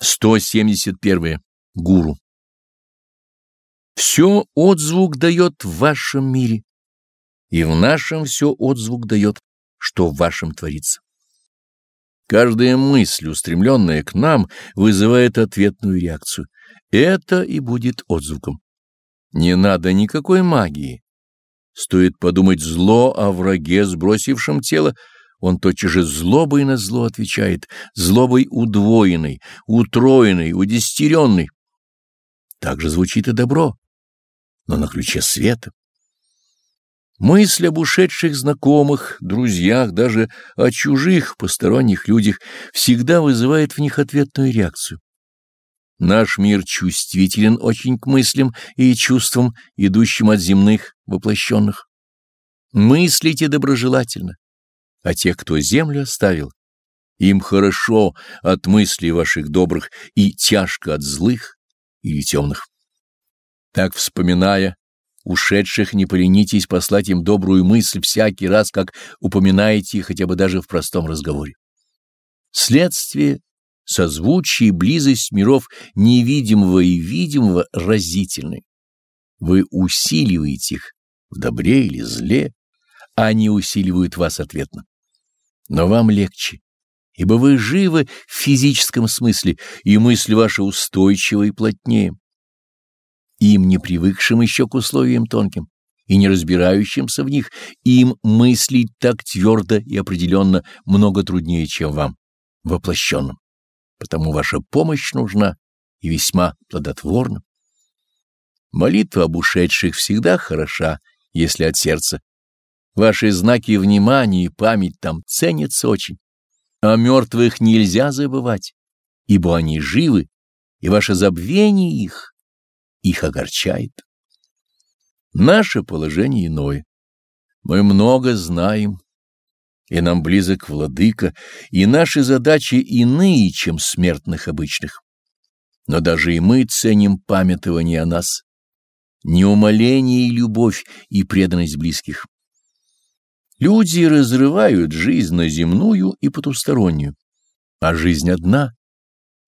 171. Гуру. Все отзвук дает в вашем мире, и в нашем все отзвук дает, что в вашем творится. Каждая мысль, устремленная к нам, вызывает ответную реакцию. Это и будет отзвуком. Не надо никакой магии. Стоит подумать зло о враге, сбросившем тело, он тотчас же злобой на зло отвечает, злобой удвоенной, утроенной, удестеренной. Так же звучит и добро, но на ключе света. Мысль об ушедших знакомых, друзьях, даже о чужих, посторонних людях всегда вызывает в них ответную реакцию. Наш мир чувствителен очень к мыслям и чувствам, идущим от земных, воплощенных. Мыслите доброжелательно, а тех, кто землю оставил, им хорошо от мыслей ваших добрых и тяжко от злых или темных. Так, вспоминая ушедших, не поленитесь послать им добрую мысль всякий раз, как упоминаете хотя бы даже в простом разговоре. Следствие, созвучие и близость миров невидимого и видимого разительны. Вы усиливаете их в добре или зле, они усиливают вас ответно. Но вам легче, ибо вы живы в физическом смысле, и мысль ваша устойчива и плотнее. Им, не привыкшим еще к условиям тонким и не разбирающимся в них, им мыслить так твердо и определенно много труднее, чем вам, воплощенным. Потому ваша помощь нужна и весьма плодотворна. Молитва об ушедших всегда хороша, если от сердца, Ваши знаки внимания и память там ценятся очень. О мертвых нельзя забывать, ибо они живы, и ваше забвение их, их огорчает. Наше положение иное. Мы много знаем, и нам близок владыка, и наши задачи иные, чем смертных обычных. Но даже и мы ценим памятование о нас, неумоление и любовь и преданность близких. Люди разрывают жизнь на земную и потустороннюю, а жизнь одна,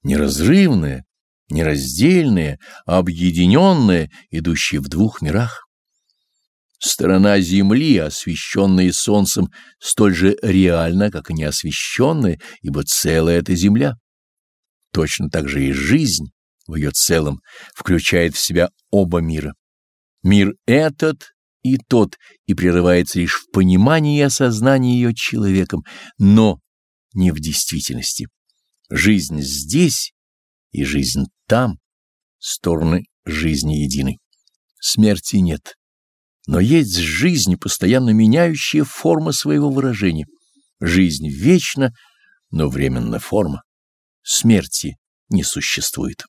неразрывная, нераздельная, объединенная, идущая в двух мирах. Сторона Земли, освещенная Солнцем, столь же реальна, как и неосвещенная, ибо целая эта Земля. Точно так же и жизнь в ее целом включает в себя оба мира. Мир этот и тот, и прерывается лишь в понимании и осознании ее человеком, но не в действительности. Жизнь здесь и жизнь там, стороны жизни едины. Смерти нет, но есть жизнь, постоянно меняющая форма своего выражения. Жизнь вечна, но временная форма. Смерти не существует.